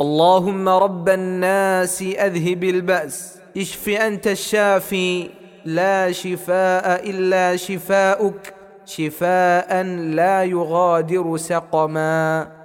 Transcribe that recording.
اللهم رب الناس أذهب البأس اشف أنت الشافي لا شفاء إلا شفاؤك شفاء لا يغادر سقما.